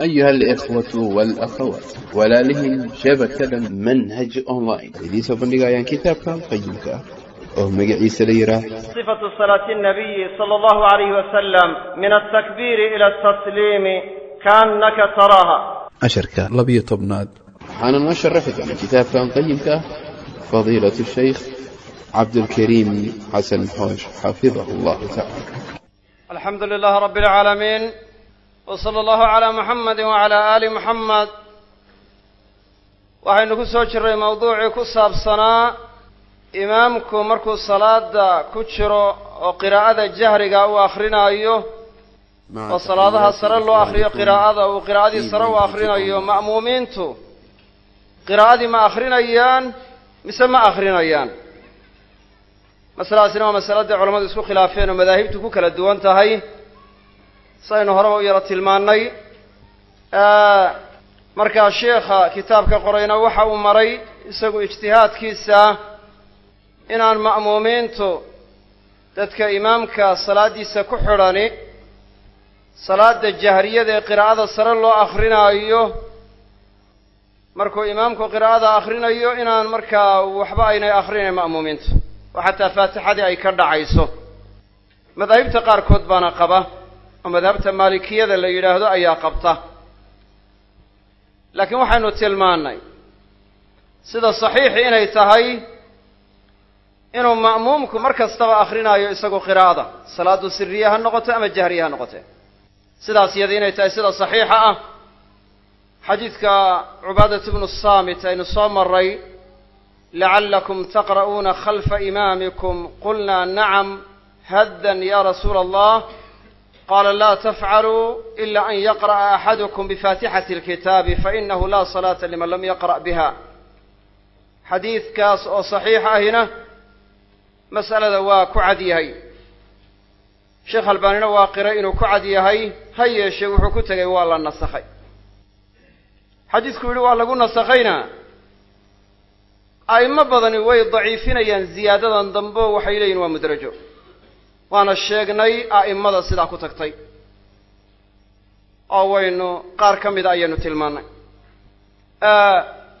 أيها الإخوة والأخوات walaalihii shabakada manhaj online idiin soo bandhigayaan kitaabkan qayimka ah oo magaciisa la yidhaah صفة صلاة النبي صلى الله عليه وسلم من التكبير إلى التسليم كأنك تراها casharka labiyo tobnaad waxaana noo sharaxi doona kitaabkan qayimka ah fadiilaة الshaykh cabdulkariim xasan xoosh xafidahu allahu tacala الحمد لله رب العالمين wsala allahu calaa muxamedin wacalaa aali muxamed waxaynu ku soo jirray mowduucii ku saabsanaa imaamku markuu salaada ku jiro oo qiraa'ada jahriga uu akrinaayo oo salaadaha sare loo akriyo qiraa'ada uu qiraa'adii sare u akrinayo ma'muumiintu qiraa'adii ma akrinayaan mise ma akrinayaan? Masaladaasina waa masaladay culamadu isku khilaafeen oo madaahibtu ku kala duwan tahay saynu horeba u yaro tilmaannay markaa sheikha kitaabka qorayna waxa uu maray isagu ijtihaadkiisa inaan ma'muumiintu dadka imaamka salaaddiisa ku xidhani salaada jahriyada ee qiraa'ada sare loo akrinaayo markuu imaamku qiraa'ada akhrinayo inaan markaa waxba aynay akhrinayn ma'muumiintu. Oo xataa faatixadii ay ka dhacayso. Madaahibta qaarkood baana qaba oo madhabta maalikiyada la yidhaahdo ayaa qabta. Laakiin waxaynu tilmaannay sida saxiixi inay tahay inuu ma'muumku mar kastaba akrinaayo isagu qiraa'ada salaadu siriya ha noqoto ama jahriya ha noqote. Sidaas iyada inay tahay sida saxiixa ah. Xadiidka cubaadat bnu saamit aynu soo maray lacallakum taqra'uuna khalfa imaamikum. Qulna nacam haddan ya rasuula allah qala laa tafcaluu ila an yaqra'a axadukum bifaatixati alkitaabi fainahu laa salaata liman lam yaqra' biha xadiidkaas oo saxiix ahina mas'alada waa ku cad yahay sheekh albaanina waa qiray inuu ku cad yahay ha yeeshee wuxuu ku tegay waa la nasakhay xadiidku yidhi waa lagu nasakhayna a'imo badani way daciifinayaan ziyaadadan dambe waxay leeyihiin waa mudrajo waana sheegnay a'immada sidaa ku tagtay. Oo waynu qaar ka mida ayaynu tilmaannay.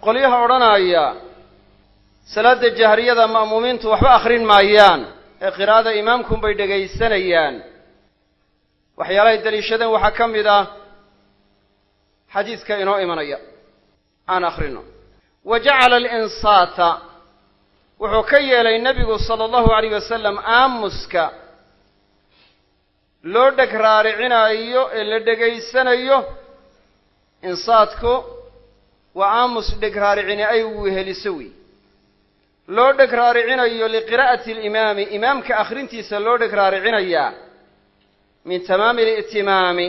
Qolyaha odhanaya salaada jahriyada ma'muumiintu waxba akhrin maayaan ee qiraa'ada imaamkunbay dhegaysanayaan. Waxyaalahay daliishadeen waxaa ka mid ah xadiidka inoo imanaya. Aan akhrino wa jacala alinsaata wuxuu ka yeelay nebigu sala allahu alayh wasalam aamuska loo dheg raaricinaayo ee la dhegaysanayo insaadku waa aamus dheg raaricini ay weheliso wey loo dheg raaricinayo liqiraa'ati alimaami imaamka akhrintiisa loo dheg raaricinayaa min tamaami ali'timaami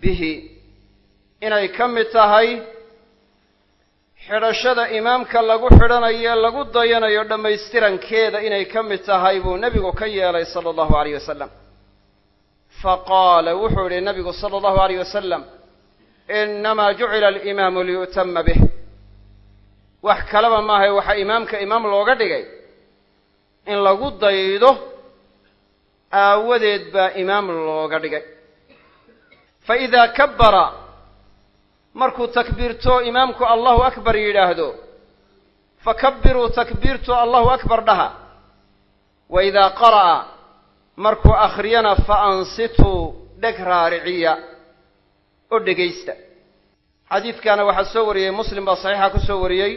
bihi. Inay ka mid tahay xidhashada imaamka lagu xidhanayo lagu dayanayo dhammaystirankeeda inay ka mid tahay buu nebigu ka yeelay sala allahu alayh wasalam faqaala wuxuu yihi nabigu sala allahu alayh wasalam inamaa jucila alimaamu liyu'tama bih wax kalaba maahae waxaa imaamka imaam looga dhigay in lagu daydo aawadeed baa imaam looga dhigay fa idaa kabbara markuu takbiirto imaamku allahu akbar yidhaahdo fakabbiruu takbiirtu allahu akbar dhaha wa idaa qara'a markuu akhriyana fa ansituu dheg raariciya oo dhegaysta. Xadiidkana waxaa soo wariyey muslim baa saxiixa ku soo wariyey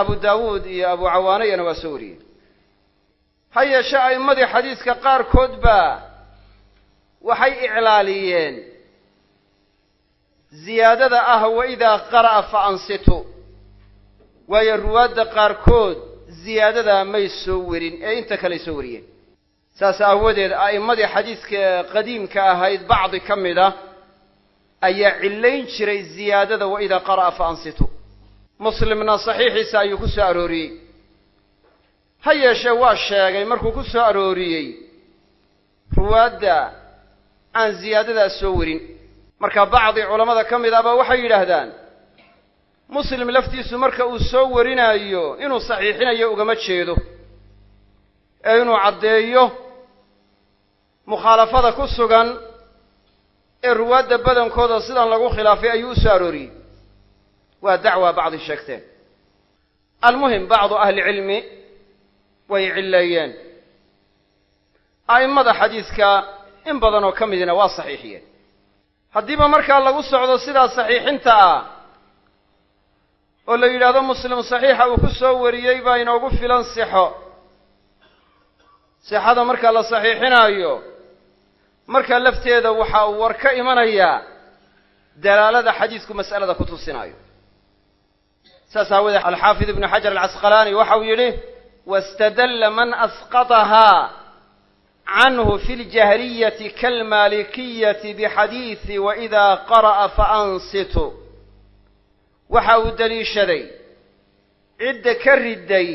abu daawuud iyo abu cawaanayana waa soo wariyey ha yeeshee a'immadii xadiidka qaarkood baa waxay iclaaliyeen ziyaadada ah wa idaa qara'a fa ansituu waayo ruwaadda qaarkood ziyaadadaa may soo werin ee inta kaley soo wariyeen saas aawadeed a'immadii xadiidka qadiimka ahayd bacdi ka mid a ayaa cillayn jiray ziyaadada wa idaa qara'a fa ansituu muslimna saxiixiisa ayuu ku soo arooriyey. Ha yeeshee waa sheegay markuu ku soo arooriyey ruwaadda aan ziyaadadaas soo werin marka bacdi culammada ka mid ahba waxay yidhaahdaan muslim laftiisu marka uu soo warinaayo inuu saxiixinayo ugama jeedo. Ee inuu caddeeyo mukhaalafada ku sugan ee ruwaadda badankooda sidan lagu khilaafay ayuu u soo arooriyey waa dacwa bacdi sheegteen. Almuhim bacdu ahlicilmi way cilleeyeen a'immada xadiiska in badan oo ka midina waa saxiixiyeen. Haddiiba markaa lagu socdo sidaa saxiixinta ah oo la yidhaahdo muslim saxiixa uu ku soo wariyey baa inoogu filan sixo. Sixada marka la saxiixinaayo markaa lafteeda waxa uu war ka imanayaa dalaalada xadiisku mas'alada ku tusinaayo saas aawoodee alxaafid ibnu xajar alcasqalaani uu yidhi wastadalla man asqatahaa canhu fi ljahriyati kaalmalikiyati bixadiisi waidaa qara'a faansitu waxa uu deliishaday cidda ka riday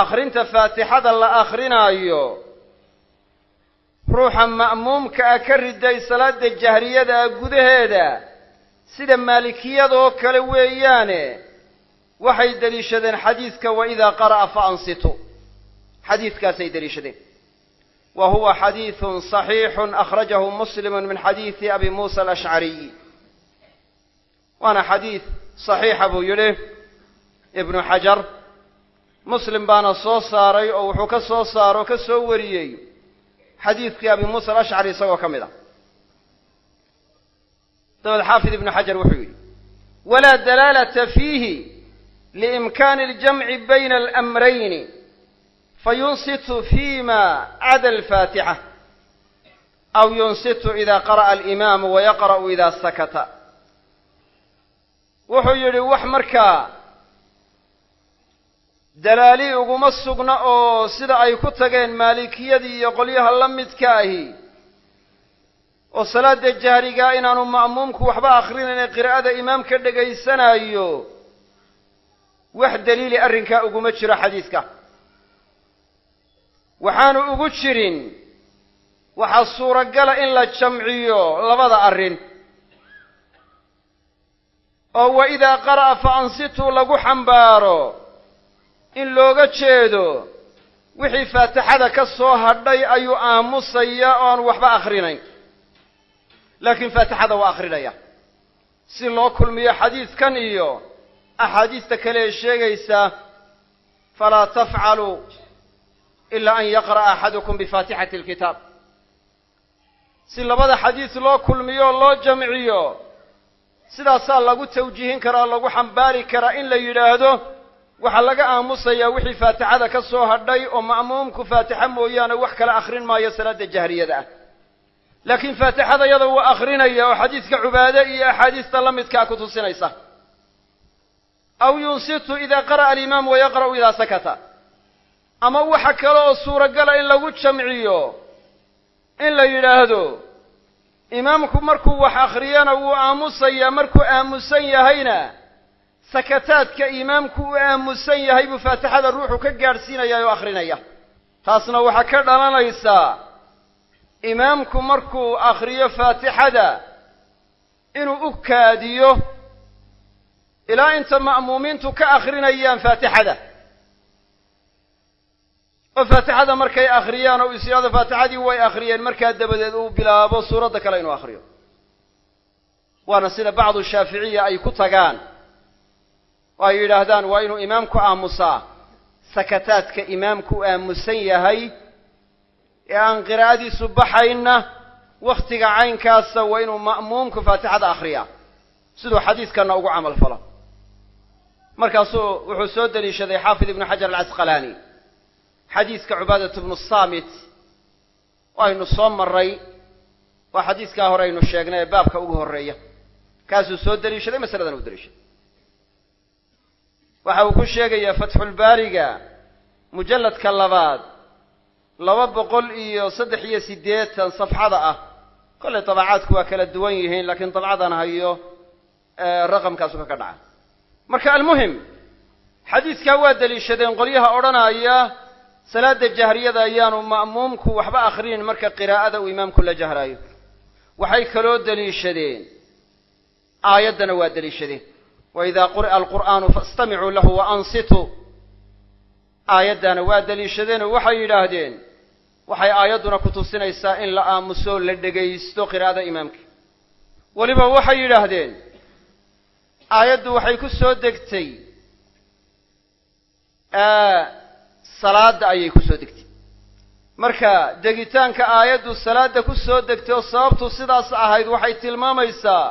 akhrinta faatixada la akrinaayo ruuxa ma'muumka ah ka riday salaada jahriyada ah gudaheeda sida maalikiyadoo kale weeyaane waxay deliishadeen xadiidka waidaa qara'a faansitu xadiidkaasay deliishadeen. Wa huwa xadiidun صaxiixun akhrajahu muslimu min xadiidi abi muusa alashcariy waana xadiid صaxiixa buu yidhi ibnu xajar. Muslim baana soo saaray oo wuxuu ka soo saaro ka soo wariyey xadiidkii abi muusa alashcari isagoo ka mid ah. Dabeed xaafid ibnu xajar wuxuu yidhi walaa dalaalata fiihi liimkaani اljamci bayna alamrayni fayunsitu fima cada alfaatixa aw yunsitu ida qara'a alimaamu wayaqra'u ida sakata. Wuxuu yidhi wax markaa dalaali uguma sugna oo sida ay ku tageen maalikiyadii iyo qolyaha la midka ahi oo salaada jahrigaa inaanu ma'muumku waxba akrinayna qiraa'ada imaamka dhegaysanaayo wax daliili arrinkaa uguma jiro xadiiska waxaanu ugu jirin waxaa suuragala in la jamciyo labada arrin. Oo wa idaa qara'a fa ansituu lagu xambaaro in looga jeedo wixii faatixada ka soo hadhay ayuu aamusaya oo aan waxba akhrinayn. Laakiin faatixada waa akhrinaya. Si loo kulmiyo xadiidkan iyo axaadiista kale ee sheegaysa falaa tafcaluu ilaa an yaqra'a axadukum bifaatixati alkitaab. Si labada xadiis loo kulmiyo oo loo jamciyo sidaasaa lagu tawjiihin karaa lagu xambaari karaa in la yidhaahdo waxaa laga aamusayaa wixii faatixada ka soo hadhay oo ma'muumku faatixa mooyaane wax kale akhrin maayo salaada jahriyada ah. Laakiin faatixada yada wuu akhrinaya oo xadiiska cubaade iyo axaadiista la midkaa ku tusinaysa. Aw yunsitu ida qara'a alimaamu wayaqra'u idaa sakata. Ama waxa kale oo suuragala in lagu jamciyo in la yidhaahdo imaamku markuu wax akhriyana wuu aamusayaa markuu aamusan yahayna sakataadka imaamku uu aamusan yahay buu faatixada ruuxu ka gaadhsiinaya oo akhrinaya. Taasna waxaa ka dhalanaysaa imaamku markuu akhriyo faatixada inuu u kaadiyo ilaa inta ma'muumiintu ka akhrinayaan faatixada. Oo faatixada markay akhriyaan oo is faatixadii way akhriyeen markaa dabadeed uu bilaabo suuradda kale inuu akhriyo. Waana sida bacdu shaaficiya ay ku tagaan oo ay yidhaahdaan waa inuu imaamku aamusaa. Sakataadka imaamku aamusan yahay ee aan qiraa'adiisu baxaynna wakhtiga caynkaasa waa inuu ma'muumku faatixada akhriyaa. Siduu xadiiskanna ugu camal falo. Markaasuu wuxuu soo deliishaday xaafid ibnu xajar alcasqalaani xadiiska cubaadat bnu saamit oo soo marray. Waa xadiiskaa hore aynu sheegnay ee baabka ugu horreeya. Kaasuu soo deliishaday masaladan u deliishaday waxa uu ku sheegayaa fatxulbaariga mujalladka labaad laba boqol iyo saddex iyo siddeetan safxada ah. Kollay dabacaadku waa kala duwan yihiin laakiin dabcadan hayo raqamkaasu ka ka dhaca. Marka almuhim xadiiskaa waa deliishadeen qolyaha odhanaya salaada jahriyada ayaanu ma'muumku waxba akhrinin marka qiraa'ada uu imaamku la jahraayo. Waxay kaloo deliishadeen. Aayaddana waa deliishadeen waidaa quri'a alqur'aanu faastamicuu lahu wa ansituu aayaddaana waa deliishadeen oo waxay yidhaahdeen waxay aayadduna ku tusinaysaa in la aamuso la dhegaysto qiraa'ada imaamka weliba waxay yidhaahdeen aayaddu waxay ku soo degtay salaadda ayay ku soo degtay marka degitaanka aayaddu salaadda ku soo degtay oo sababtu sidaas ahayd waxay tilmaamaysaa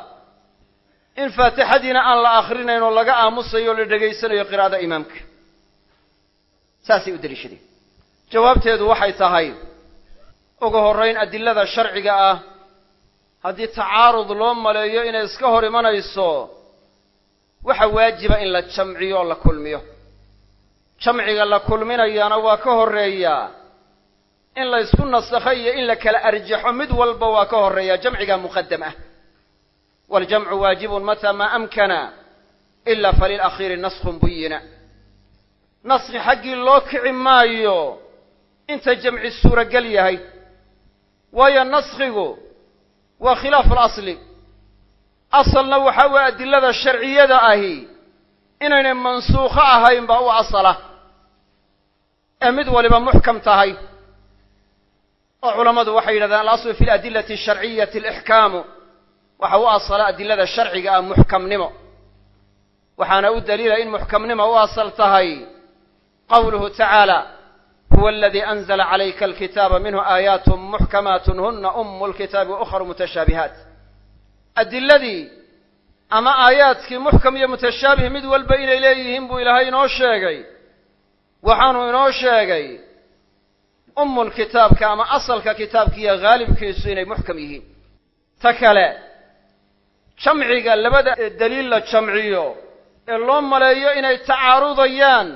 in faatixadiina aan la akhrinayn oo laga aamusayo o la dhegaysanayo qiraa'ada imaamka. Saasay u deliishadeen jawaabteedu waxay tahay ugu horrayn adilada sharciga ah haddii tacaarud loo maleeyo inay iska hor imanayso waxa waajiba in la jamciyo oo la kulmiyo. Jamciga la kulminayaana waa ka horreeyaa in la ysku nasakho iyo in la kala arjaxo mid walba waa ka horreeya jamciga muqadam ah waljamcu waajibun mataa maa amkana ila falilakhiiri naskun buyina naski xaggii loo kici maayo inta jamci suuragal yahay waayo naskhigu waa khilaafu alasli asalna waxa weye adilada sharciyada ahi inaynay mansuukho ahayn baa u asala ee mid waliba muxkam tahay oo culammadu waxay yidhahdaan alaslu fi aladilati asharciyati alixkaamu waxa u asala adilada sharciga ah muxkamnimo waxaana u daliila in muxkamnimo u asal tahay qawluhu tacaala huwa aladii anzla calayka alkitaaba minhu aayaat muxkamaat huna umu lkitaabi waukharu mutashaabihaat adiladii ama aayaadkii muxkam iyo mutashaabih mid walba inay leeyihiin buu ilaahay inoo sheegay. Waxaanu inoo sheegay umul kitaabka ama asalka kitaabkiiyo haalibkiisu inay muxkam yihiin. Ta kale jamciga labada daliil la jamciyo ee loo maleeyo inay tacaarudayaan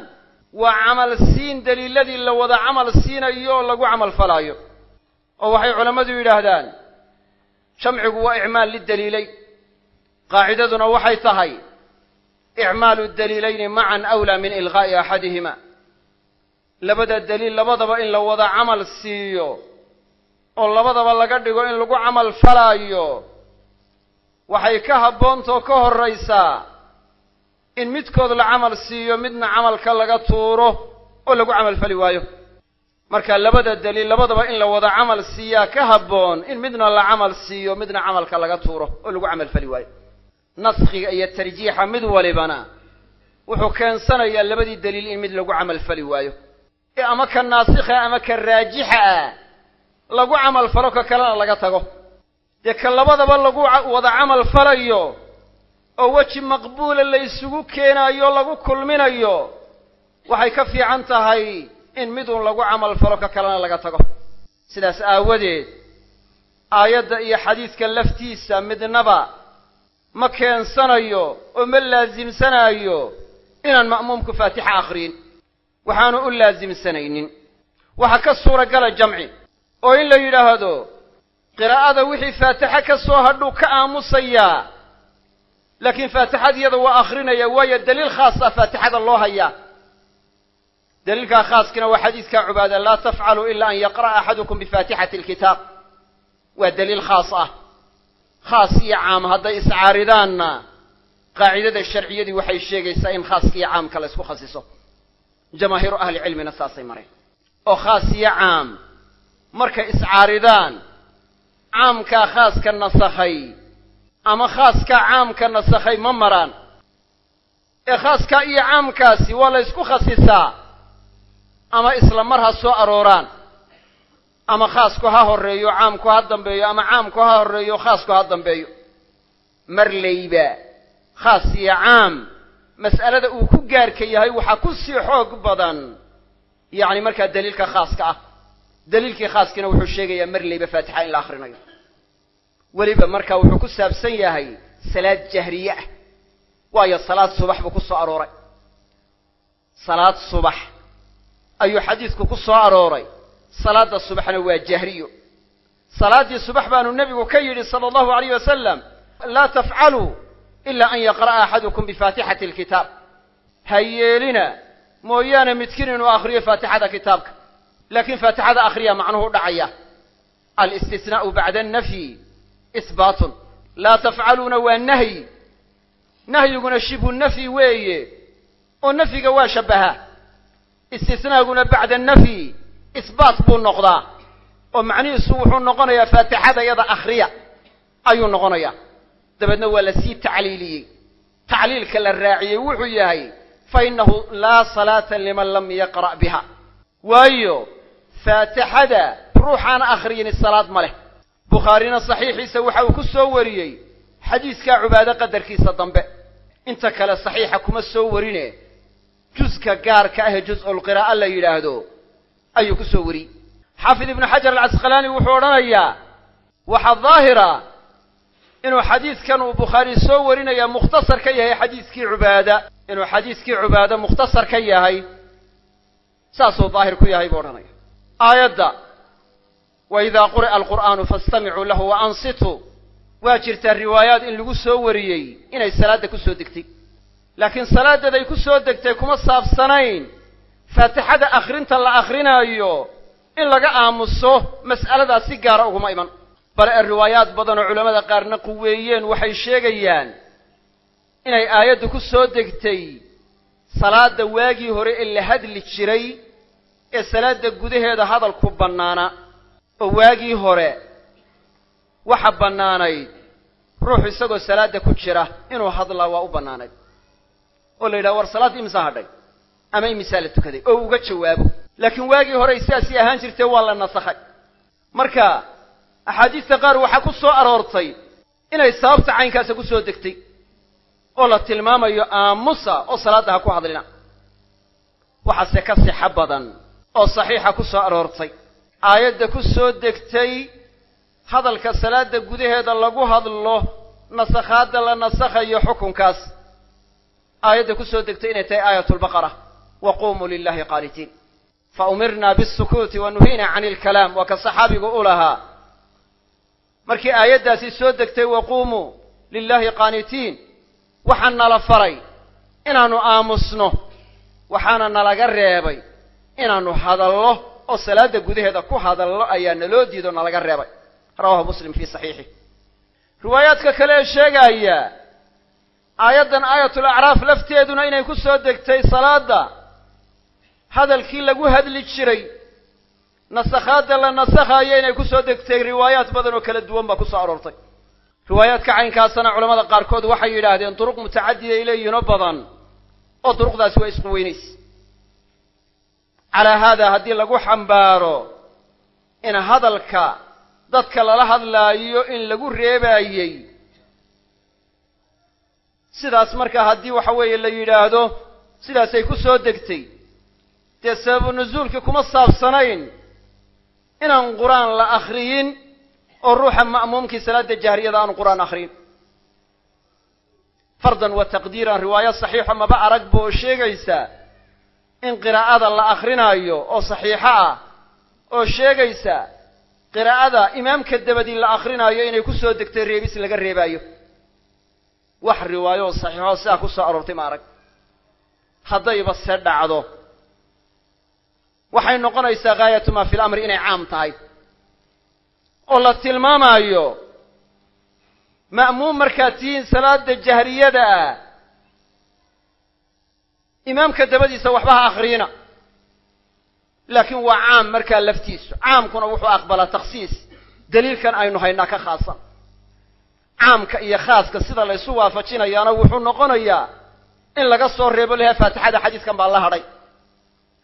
waa camal siin daliiladii la wada camal siinayo oo lagu camal falaayo. Oo waxay culammadu yidhaahdaan jamcigu waa icmaal lidaliilay qaacidaduna waxay tahay icmaalu daliilayni macan awlaa min ilqaa'i axadihima. Labada daliil labadaba in la wada camal siiyo oo labadaba laga dhigo in lagu camal falaayo waxay ka habboontoo ka horraysaa in midkood la camal siiyo midna camalka laga tuuro oo lagu camal fali waayo. Marka labada daliil labadaba in la wada camal siiyaa ka habboon in midna la camal siiyo midna camalka laga tuuro oo lagu camal fali waayo. Naskhiga iyo tarjiixa mid walibana wuxuu keensanayaa labadii daliil in mid lagu camal fali waayo. Ee ama ka naasikha ama ka raajixa ah lagu camal falo ka kalena laga tago dee ka labadaba lagu wada camal falayo oo weji maqbuula la isugu keenaayo lagu kulminayo waxay ka fiican tahay in midun lagu camal falo ka kalena laga tago. Sidaas aawadeed aayadda iyo xadiidka laftiisa midnaba ma keensanayo oo ma laasimsanaayo inaan ma'muumku faatixa akhriyin. Waxaanu u laasimsanaynin waxaa ka suuragala jamci oo in la yidhaahdo qiraa'ada wixii faatixa ka soo hadhuu ka aamusayaa laakiin faatixadiyada waa akhrinaya waayo daliil khaasa faatixada loo hayaa daliilkaa khaaskina waa xadiidkaa cubaada laa tafcaluu ila an yaqra'a axadukum bifaatixati alkitaab. Waa daliil khaas ah. Khaas iyo caam hadday iscaaridaanna qaacidada sharciyadii waxay sheegaysaa in khaaska iyo caamka la ysku khasiso. Jamaahiiru ahli cilmina saasay mareen. Oo khaas iyo caam markay iscaaridaan caamkaa khaaska nasakhay ama khaaskaa caamka nasakhay ma maraan. Ee khaaskaa iyo caamkaasi waa la ysku khasisaa ama isla mar ha soo arooraan. Ama khaasku ha horreeyo caamku ha dambeeyo ama caamku ha horreeyo khaasku ha dambeeyo. Marlayba khaas iyo caam mas'alada uu ku gaarka yahay waxaa ku sii xoog badan. Yacni markaa daliilka khaaska ah daliilkii khaaskiina wuxuu sheegayaa marlayba faatixa in la akhrinayo. Weliba markaa wuxuu ku saabsan yahay salaad jahriye ah. Waayo salaad subax buu ku soo arooray. Salaad subax. Ayuu xadiidku ku soo arooray. Salaadda subaxna waa jahriyo. Salaaddii subax baanu nebigu ka yidhi sala allahu alayh wasalam laa tafcaluu ila an yaqra'a axadukum bifaatixati alkitaab. Ha yeelina mooyaane midkiin inuu akhriyo faatixada kitaabka laakiin faatixada akhriya macnuhu dhacaya alistisnaa'u bacda annafyi isbaatun laa tafcaluuna waa nahyi nahyiguna shibhu nafyi weeye oo nafyiga waa shabbaha istisnaaguna bacda annafyi isbaat buu noqdaa oo macnihiisu wuxuu noqonayaa faatixada yada akhriya ayuu noqonayaa dabeedna waa la sii tacliiliyey tacliilka la raaciyey wuxuu yahay fa innahu laa salaata liman lam yaqra' biha waayo faatixada ruuxaan akhriyini salaad ma leh. Bukhaarina saxiixiisa waxa uu ku soo wariyey. Xadiiskaa cubaado qadarkiisa dambe. Inta kale saxiixa kuma soo warine. Juska gaarka ahee juz'ulqiraa'a la yidhaahdo ayuu ku soo wariyey. Xaafid ibnu xajar alcasqalaani wuxuu odhanayaa waxaa daahira inuu xadiidkan uu bukhaari soo warinaya mukhtasar ka yahay xadiiskii cubaada inuu xadiiskii cubaada mukhtasar ka yahay saasuu daahir ku yahay buu odhanaya aayadda wa idaa quri'a alqur'aanu faastamicuu lahu wa ansituu waa jirtaa riwaayaad in lagu soo wariyey inay salaadda ku soo degtay. Laakiin salaaddeeday ku soo degtay kuma saabsanayn. Faatixada akhrinta la akrinaayo in laga aamuso mas'aladaas si gaara uguma iman. Bale ee riwaayaad badan oo culammada qaarna quweeyeen waxay sheegayaan inay aayaddu ku soo degtay salaadda waagii hore ee la hadli jiray ee salaadda gudaheeda hadalku bannaana oo waagii hore waxa bannaanayd ruuxu isagoo salaadda ku jira inuu hadlaa waa u bannaanayd. Oo la yidhaha war salaad imisaa hadhay? Ama imisaa la tukaday? Oo uga jawaabo. Laakiin waagii horey sidaasii ahaan jirtee waa la nasakhay marka axaadiista qaar waxaa ku soo aroortay inay sababta caynkaasa ku soo degtay oo la tilmaamayo aamusa oo salaadda ha ku hadlina. Waxaase ka sixo badan oo saxiixa ku soo aroortay. Aayadda ku soo degtay hadalka salaadda gudaheeda lagu hadlo nasakhaadda la nasakhayo xukunkaas. Aayadda ku soo degtay inay tahay aayatulbaqara wa qumuu lilahi qaanitiin. Fa umirna bisukuuti wa nuhiina cani ilkalaam waa ka saxaabigu u lahaa. Markii aayaddaasi soo degtay waquumuu lilaahi qaanitiin waxaa nala faray inaannu aamusno waxaana nalaga reebay inaannu hadallo oo salaadda gudaheeda ku hadallo ayaa naloo diido nalaga reebay. Rawahu muslim fii saxiixih riwaayaadka kale ee sheegaya aayaddan aayatul acraaf lafteeduna inay ku soo degtay salaadda hadalkii lagu hadli jiray nasakhaadda la nasakhayo inay ku soo degtay riwaayaat badan oo kala duwan baa ku soo aroortay. Riwaayaadka caynkaasana culamada qaarkood waxay yidhaahdeen duruq mutacadiday leeyihinoo badan oo duruqdaasi waa isku weynays calaa haada haddii lagu xambaaro in hadalka dadka lala hadlaayo in lagu reebaayey sidaas markaa haddii waxa weeye la yidhaahdo sidaasay ku soo degtay. Dee sababu nusuulkii kuma saabsanayn inaan qur'aan la akhriyin oo ruuxa ma'muumkii salaadda jahriyada aanu qur'aan akhriyin. Fardan wa taqdiiran riwaayo saxiixo maba aragba oo sheegaysa in qiraa'ada la akrinaayo oo saxiixo ah oo sheegaysa qiraa'ada imaamka dabadii la akrinaayo inay ku soo degtay reebis laga reebaayo. Wax riwaayo oo saxiixoo sidaa ku soo aroortay ma arag haddayba se dhacdo. Waxay noqonaysaa gaayatu maa fi lamri inay caam tahay. Oo la tilmaamaayo ma'muum markaad tihiin salaada jahriyada ah imaamka dabadiisa waxba ha akhriyina. Laakiin waa caam markaa laftiisu. Caamkuna wuxuu aqbalaa takhsiis. Daliilkan aynu haynaa ka khaasan. Caamka iyo khaaska sida la ysu waafajinayaana wuxuu noqonayaa in laga soo reebo laha faatixada xadiiskan baa la hadhay.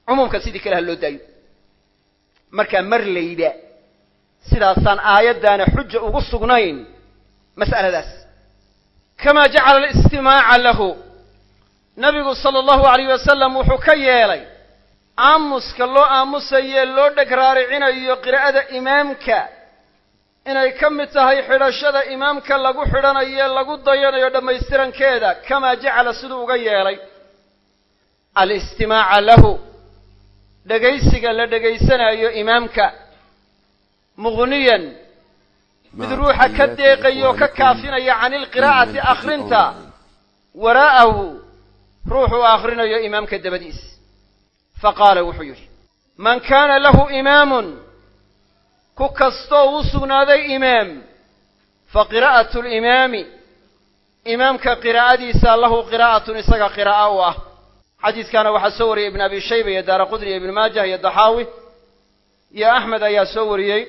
Cumuumka sidii kale ha loo daayo. Markaa mar layda sidaasaan aayaddaana xuja ugu sugnayn mas'aladaas. Kamaa jacala alistimaaca lahu nabigu sala allahu alayh wasalam wuxuu ka yeelay aamuska loo aamusayee loo dheg raaricinayo qiraa'ada imaamka. Inay ka mid tahay xidhashada imaamka lagu xidhanayo lagu dayanayo dhammaystirankeeda kamaa jacala siduu uga yeelay. Alistimaaca lahu dhegaysiga la dhegaysanayo imaamka. Mughniyan mid ruuxa ka deeqaya oo ka kaafinaya cani ilqiraa'ati akhrinta. Waraa'ahu ruuxuu akhrinayo imaamka dabadiis. Fa qaala wuxuu yidhi man kaana lahu imaamun ku kastoo uu sugnaaday imaam fa qiraa'atu limaami imaamka qiraa'adiisa lahu qiraa'atun isaga qiraa'a u ah. Xadiiskaana waxaa soo wariyey ibn abi shayba iyo daara qudni iyo ibn maajah iyo daxaawi iyo axmed ayaa soo wariyey.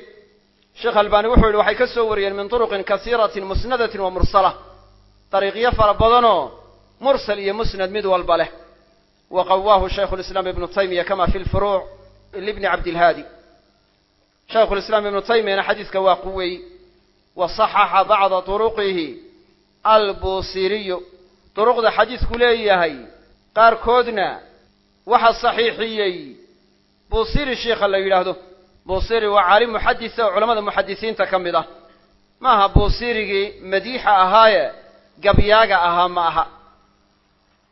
Sheekh albani wuxuu yidhi waxay ka soo wariyeen min turuqin kasiiratin musnadatin wa mursala. Dariiqyo fara badanoo mursal iyo musnad mid walba leh. Wa qawaahu shaykhu lislaam ibnu taymiya kama fi lfuruuc libni cabdilhaadi shaykhu lislaam ibnu taymiyana xadiiska waa quwey. Wa saxaxa bacda turuqihi albuusiriyu. Duruqda xadiisku leeyahay qaarkoodna waxa saxiixiyey. Buusiri sheikha la yidhaahdo. Buusiri waa caalim muxadisa oo culamada muxadisiinta ka mid ah. Ma aha buusirigii madiixa ahaaye gabyaaga ahaa ma aha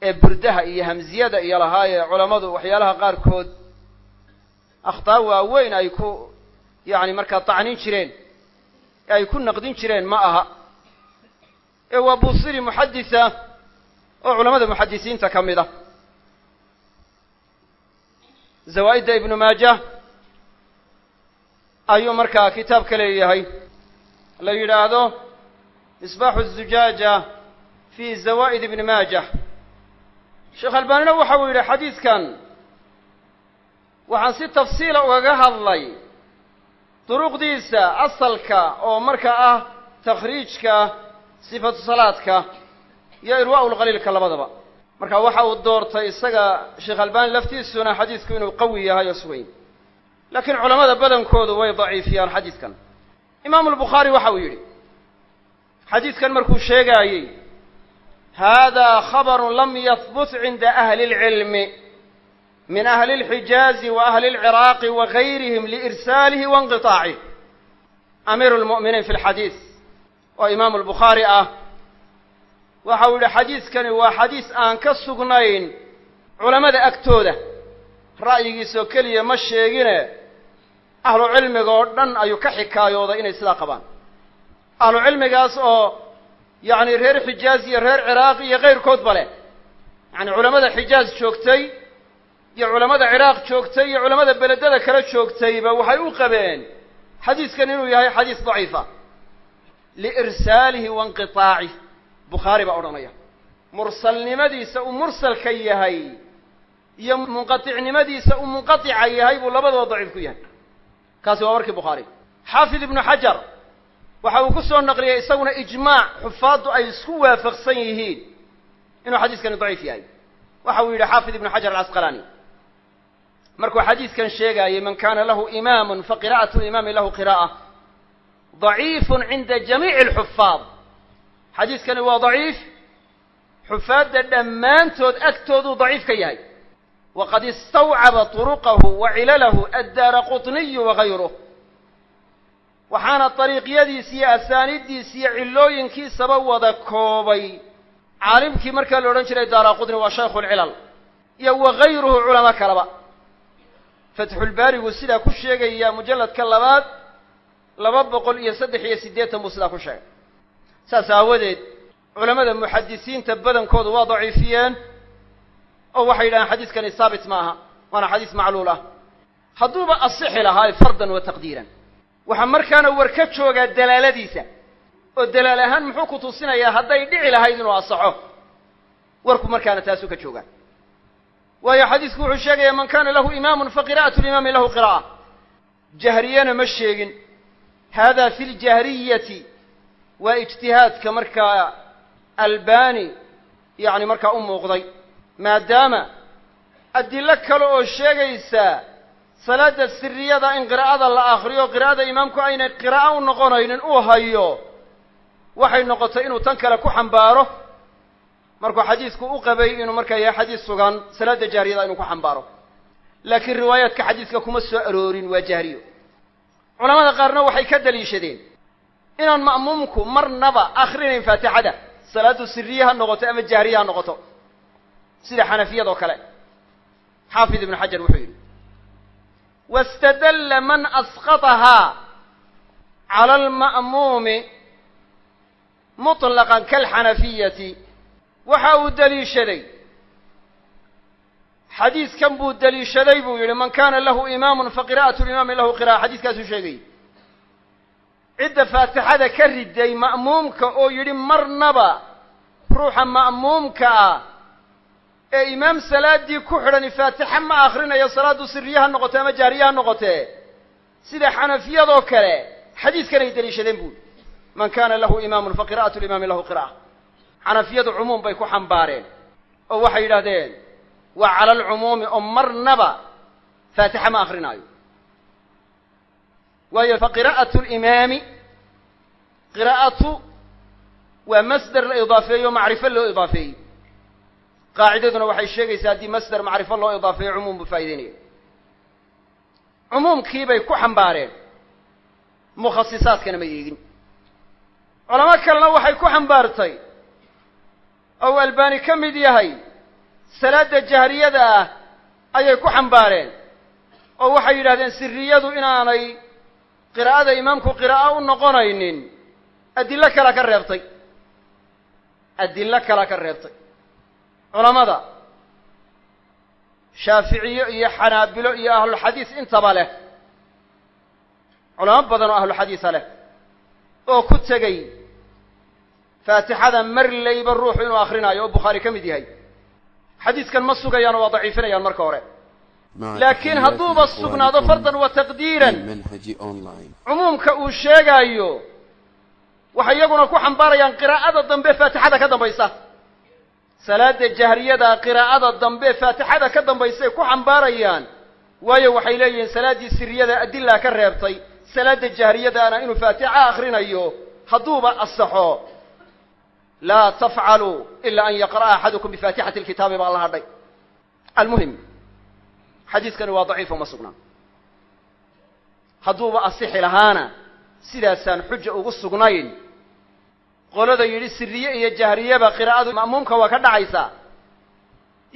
ee burdaha iyo hamziyada iyo lahaaye culammadu waxyaalaha qaarkood akhtaa waaweyn ay ku yacni markaa tacnin jireen ee ay ku naqdin jireen ma aha. Ee waa buusiri muxadisa oo culamada muxadisiinta ka mid ah. Zawaa'idda ibnu maaja ayuu markaa kitaab ka leeyahay. La yidhaahdo misbaaxu zujaaja fi zawaa'id ibni maajah sheekh albaanina waxa uu yidhi xadiidkan waxaan si tafsiila ugaga hadlay duruqdiisa asalka oo marka ah takhriijka sifatu salaadka iyo irwaa'u lqaliilka labadaba. Marka waxa uu doortay isaga sheekh albani laftiisuna xadiisku inuu qawi yahay oo sugayn laakiin culamada badankoodu way daciifiyaan xadiidkan imaamu albukhaari waxa uu yidhi xadiidkan markuu sheegaayey hada khabaru lam yahbut cinda ahli اlcilmi min ahli اlxijaazi wa ahli اlciraaqi wa gayrihim liirsaalihi wa inqiطaacih amiiru lmu'miniin fi lxadiis oo imaamu albukhaari ah waxa uu yidhi xadiiskani waa xadiis aan ka sugnayn culammada agtooda ra'yigiisoo keliya ma sheegine ahlu cilmiga oo dhan ayuu ka xikaayooday inay sidaa qabaan ahlu cilmigaas oo yacni reer xijaaz iyo reer ciraaq iyo kayrkoodba leh yacni culammada xijaaz joogtay iyo culammada ciraaq joogtay iyo culammada beledada kale joogtayba waxay u qabeen xadiiskan inuu yahay xadiis daciifa. Liirsaalihi wa inqiطaacih bukhaari baa odhanaya. Mursalnimadiisa uu mursalka yahay iyo munqaticnimadiisa uu munqatica yahay buu labadaba daciif ku yahay. Kaasi waa warkii bukhaari. Xaafid ibnu xajar waxa uu ku soo naqliyey isaguna ijmaac xufaaddu ay isku waafaqsan yihiin. Inuu xadiiskani daciif yahay. Waxa uu yidhi xaafid ibnu xajar alcasqalaani markuu xadiiskan sheegaayey man kana lahu imaamun faqira'atu limaami lahu qira'a daciifun cinda jamiici alxufaad. Xadiiskani waa daciif. Xufaadda dhammaantood agtooduu daciif ka yahay. Waqad istawcaba turuqahu wa cilalahu addaara quطniyu wagayruh waxaana dariiqyadiis iyo asaaniiddiis iyo cillooyinkiisaba wada koobay. Caalimkii markaa la odhan jiray daara qutni waa shaykhu lcilal iyo wagayruhu culamo kaleba fatxulbaarigu sidaa ku sheegaya mujalladka labaad laba boqol iyo saddex iyo siddeetan buu sidaa ku sheegay. Saas aawadeed culammada muxadisiinta badankoodu waa daciifiyeen oo waxay yidhahdeen xadiiskani saabit ma aha waana xadiis macluul ah. Hadduuba asixi lahaa fardan wa taqdiiran waxaa markaana war ka joogaa dalaaladiisa. Oo dalaal ahaan muxuu ku tusinayaa hadday dhici lahayd inuu asaxo warku markaana taasuu ka joogaa. Waayo xadiisku wuxuu sheegaya man kana lahu imaamun faqira'atu limaami lahu qira'a jahriyana ma sheegin. Hada fi ljahriyati waa ijtihaadka markaa albani yacni markaa u muuqday. Maadaama adilo kale oo sheegaysa salaada siriyada in qiraa'ada la akriyo qiraa'ada imaamku aynay qiraa'o u noqonaynin uu hayo waxay noqotay inuu tan kale ku xambaaro. Markuu xadiisku u qabay inuu markaa yahay xadiis sugan salaada jahriyada inuu ku xambaaro. Laakiin riwaayaadka xadiiska kuma soo aroorin waa jahriyo culamada qaarna waxay ka daliishadeen inaan ma'muumku marnaba akrinayn faatixada salaadu siriye ha noqoto ama jahriye ha noqoto. Sida xanafiyadoo kale. Xaafid ibnu xajar wuxuu yidhi wاstadla man asqطahaa calى اlma'muumi muطlaqan kalxanafiyati waxa uu deliishaday xadiiskan buu deliishaday buu yihi man kana lahu imaamu faqira'aة imaami lahu qira'a xadiiskaasuu sheegayy cidda faatixada ka riday ma'muumka oo yidhi marnaba ruuxa ma'muumka ah ee imaam salaadii ku xidhani faatixa ma akrinayo salaadu siriye ha noqote ama jaariye ha noqotee sida xanafiyadoo kale xadiiskan ay deliishadeen buuli man kana lahu imaamun faqira'atu limaami lahu qira'a xanafiyadu cumuum bay ku xambaareen. Oo waxay yidhahdeen waa cala alcumuumi oo marnaba faatixa ma akrinaayo waayo fa qiraa'atu limaami qiraa'atu waa masder la idaafeeyo macrifo loo idaafeeyey qaacidaduna waxay sheegaysaa haddii masder macrifo loo idaafeeyo cumuum buu faa'idaynaya cumuumkii bay ku xambaareen. Mukhasisaadkana ma eegin. Culamo kalena waxay ku xambaartay ou albani ka mid yahay salaadda jahriyada ah ayay ku xambaareen. Oo waxay yidhahdeen siriyadu inaanay qiraa'ada imaamku qiraa'o u noqonaynin adillo kala ka reebtay. Adillo kala ka reebtay culammada. Shaaficiyo iyo xanaabilo iyo ahlulxadiis intaba leh. Culamo badan oo ahluxadiisa leh. Oo ku tegey faatixada marlayba ruuxu inuu akrinaayo oo bukhaari ka mid yahay. Xadiiskan ma sugayaan oo waa daciifinayaan marka hore. Laakiin hadduuba sugnaado fardan wa taqdiiran. Cumuumka uu sheegaayo waxay iyaguna ku xambaarayaan qiraa'ada dambe faatixada ka dambaysa salaada jahriyada qiraa'ada dambe faatixada ka dambaysay ku xambaarayaan. Waayo waxay leeyihiin salaaddii siriyada adilaa ka reebtay salaada jahriyadaana inuu faatixa akrinayo hadduuba asaxo. Laa tafcaluu ila an yaqra'a axadukum bifaatixati lkitaabi baa la hadhay. Almuhim xadiiskani waa daciifo ma sugnaa hadduuba asixi lahaana sidaasaan xuja ugu sugnayn qolada yidhi siriye iyo jahriyaba qiraa'adu ma'muumka waa ka dhacaysaa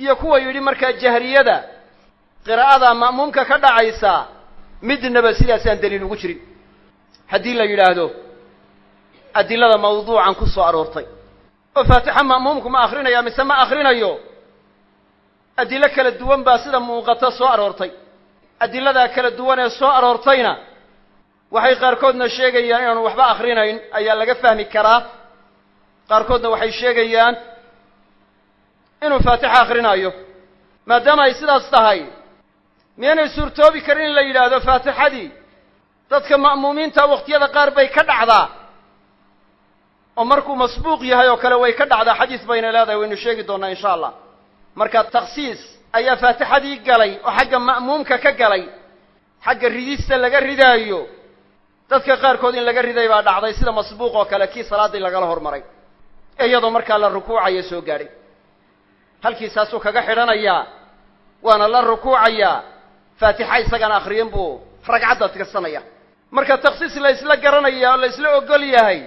iyo kuwa yidhi markaa jahriyada qiraa'ada ma'muumka ka dhacaysaa midnaba sidaasaan daliil ugu jirin. Haddii la yidhaahdo adilada mawduucan ku soo aroortay. Oo faatixa ma'muumku ma akrinaya mise ma akrinayo adilo kala duwan baa sida muuqata soo aroortay. Adiladaa kala duwan ee soo aroortayna waxay qaarkoodna sheegayaan inaanu waxba akrinayn ayaa laga fahmi karaa qaarkoodna waxay sheegayaan inuu faatixa akrinaayo maadaama ay sidaas tahay miyaynay suurtoobi karin in la yidhaahdo faatixadii dadka ma'muumiinta wakhtiyada qaar bay ka dhacdaa oo markuu masbuuq yahay oo kale way ka dhacdaa xadiis bayna leedahay waynu sheegi doonnaa insha allah. Marka takhsiis ayaa faatixadii galay oo xagga ma'muumka ka galay xagga ridista laga ridaayo dadka qaarkood in laga riday baa dhacday sida masbuuq oo kale kii salaaddii lagala hormaray iyadoo markaa la rukuucaya soo gaadhay. Halkiisaasuu kaga xidhanayaa waana la rukuucayaa. Faatixa isagana akhriyin buu ragcadda tirsanaya marka takhsiis la isla garanaya oo la isla ogol yahay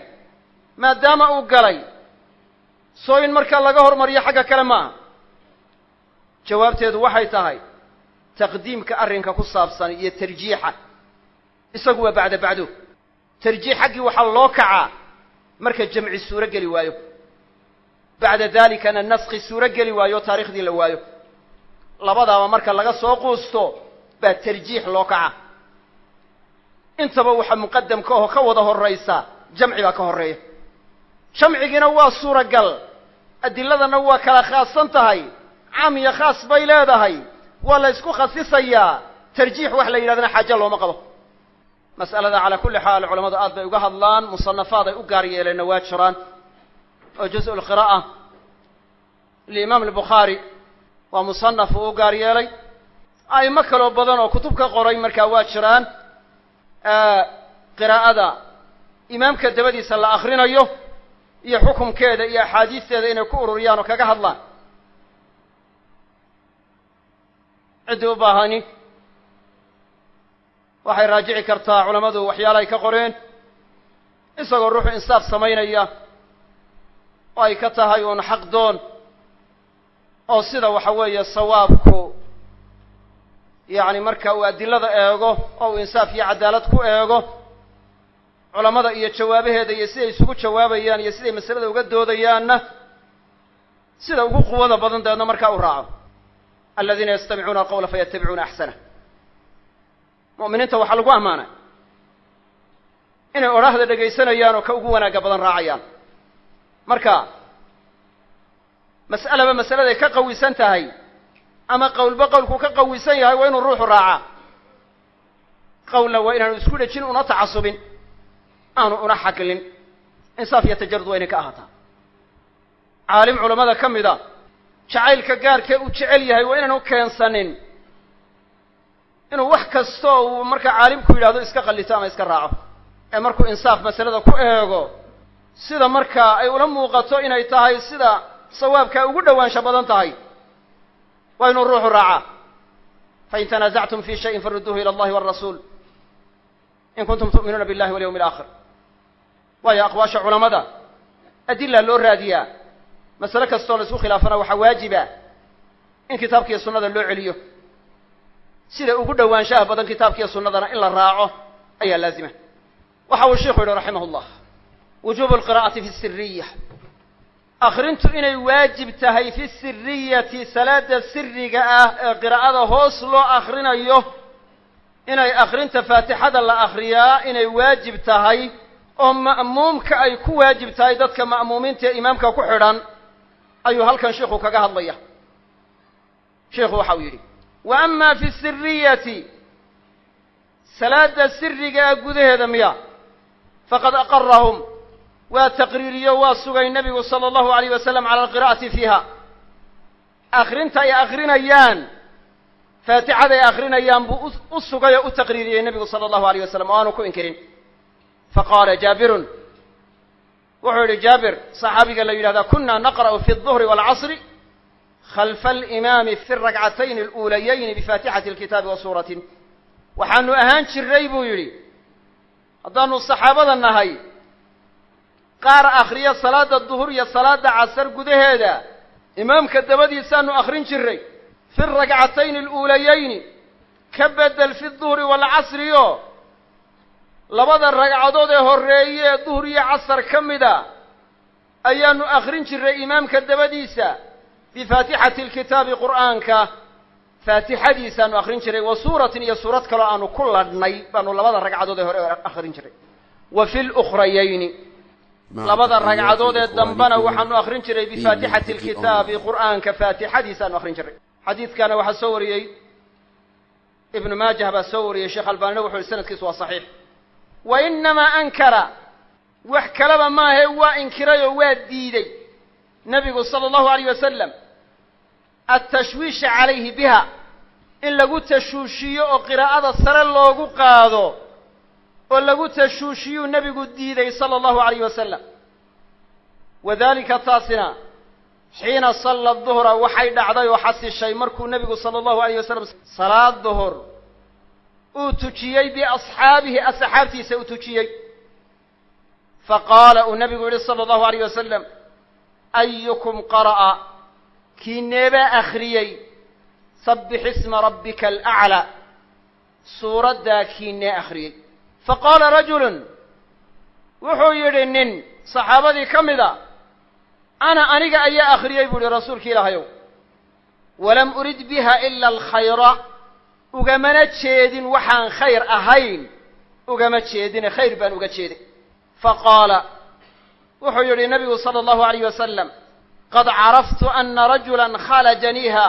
maadaama uu galay soo in markaa laga hormariyo xagga kale ma aha. Jawaabteedu waxay tahay taqdiimka arrinka ku saabsan iyo tarjiixa. Isagu waa bacda bacdo tarjiix xaggii waxaa loo kacaa marka jamci suuro geli waayo bacda dalikana naski suuro geli waayo taarikhdii la waayo. Labadaaba marka laga soo quusto baa tarjiix loo kaca. Intaba waxaa muqadamka oo ka wada horraysa jamci baa ka horreeya. Jamcigiina waa suuragal. Adiladana waa kala khaasan tahay. Caam iyo khaas bay leedahay. Waa la ysku khasisayaa. Tarjiix wax la yidhahdana xaaje looma qabo. Mas'alada calaa kulli xaal culamadu aad bay uga hadlaan musanafaad ay u gaar yeeleenna waa jiraan. Oo juz-u liimaam albukhaari waa musanaf uu gaar yeelay a'imo kaloo badan oo kutub ka qoray markaa waa jiraan qiraa'ada imaamka dabadiisa la akrinayo iyo xukumkeeda iyo axaadiisteeda inay ku ururiyaan oo kaga hadlaan ciddii u baahani waxay raajici kartaa culammadu waxyaala ay ka qoreen isagoo ruuxu insaaf samaynaya oo ay ka tahay uun xaq doon oo sida waxa weeye sawaabku yacni marka uu adilada eego oo uu insaaf iyo cadaalad ku eego culammada iyo jawaabaheeda iyo siday isugu jawaabayaan iyo siday masalada uga doodayaanna sida ugu quwada badan dabeedna markaa u raaco. Aladiina yastamicuuna alqawla fayatabicuuna axsanah mu'miniinta waxaa lagu ammaanay inay odhaahda dhegaysanayaan oo ka ugu wanaagga badan raacayaan. Marka mas'alaba masaladay ka qawisan tahay ama qowlba qowlku ka qawisan yahay waa inuu ruuxu raacaa qowlna waa inaanu isku dhejin una tacasubin aanu una xaklin insaaf iyo tajarud waa inay ka ahaataa. Caalim culammada ka mid a jacaylka gaarkee uu jecel yahay waa inaanu keensanin. Inuu wax kastoo uu markaa caalimku yidhahdo iska qallito ama iska raaco. Ee markuu insaaf masalada ku eego sida markaa ay ula muuqato inay tahay sida sawaabka ugu dhowaansha badan tahay. Waa inuu ruuxu raacaa. Fain tanaasactum fi shayin farudduuhu ila allahi walrasuul in kuntum tu'minuuna billahi walyawmi alaakhir waayo aqwaasha culamada adila loo raadiyaa masale kastoo la isku khilaafana waxaa waajiba in kitaabkiiyo sunnada loo celiyo. Sida ugu dhowaanshaha badan kitaabkiiyo sunnadana in la raaco ayaa laazima. Waxa uu sheikhu yihi raximah llah wujubu alqira'ati fi siriya akrintu inay waajib tahay fi siriyati salaada siriga ah ee qiraa'ada hoos loo akrinayo inay akrinta faatixada la akriyaa inay waajib tahay oo ma'muumka ay ku waajib tahay dadka ma'muumiinta ee imaamka ku xidhan. Ayuu halkan sheikhu kaga hadlaya sheikhu waxa uu yidhi wa ama fi siriyati salaada sirigaa gudaheeda miya faqad aqarahum waa taqriiriyo waa sugay nebigu sala allahu alayh wasalam cala alqira'ati fiiha akrinta ay akrinayaan faatixada ay akrinayaan buu u sugay oo u taqriiriyey nebigu sala allahu alayh wasalam oo aanu ku inkirin faqaala jaabirun wuxuu yidhi jaabir saxaabiga la yidhahdaa kuna naqra'u fi الظuhri wاlcasri khalfa alimaami fi rakcatayn اluulayayni bifaatixati اlkitaabi wa suuratin waxaanu ahaan jiray buu yidhi haddaanu saxaabada nahay qaar akhriya salaada duhur iyo salaada casar gudaheeda imaamka dabadiisaanu akhrin jiray fi rakcatayni aluulayayni ka bedel fi duhri waalcasri labada ragcadood ee horreeye ee duhur iyo casar ka mida ayaanu akhrin jiray imaamka dabadiisa bifaatixati alkitaabi qur'aanka. Faatixadiisaanu akhrin jiray wa suuratin iyo suurad kaloo aanu ku ladhnay baanu labada ragcadood ee hore akhrin jiray. Wa fi lukhrayayni labada ragcadood ee dambena waxaanu akhrin jiray bifaatixati alkitaabi qur'aanka faatixadiisaanu akhrin jiray. Xadiidkana waxaa soo wariyey ibnu maajah baa soo wariyey sheekh albaanina wuxu yihi sanadkiisu waa saxiix. Wa inamaa ankara wax kaleba maahae waa inkiray oo waa diidey nebigu sala allahu alayh wasalam atashwiisha calayhi biha in lagu tashuushiyo oo qiraa'ada sare loogu qaado oo lagu tashuushiyuu nebigu diiday sala allahu alayh wasalam wadalika taasina xiina salla duhra waxay dhacday oo xasishay markuu nebigu sala allahu alayh wasalam salaad duhur uu tujiyey biasxaabihi asxaabtiisa uu tujiyey. Faqaala uu nebigu yihi sala allahu alayh wasalam ayukum qara'a kiineebaa akhriyey sabbix isma rabbika alaclaa suuraddaa kiinee akhriyey faqaala rajulun wuxuu yidhi nin saxaabadii ka mida ana aniga ayaa akhriyey buu yihi rasuulki ilaahayow walam urid biha ila alkhayra ugamana jeedin waxaan khayr ahayn ugama jeedine khayr baan uga jeeday faqaala wuxuu yidhi nabigu sala allahu alayh wasalam qad caraftu ana rajulan khalajaniiha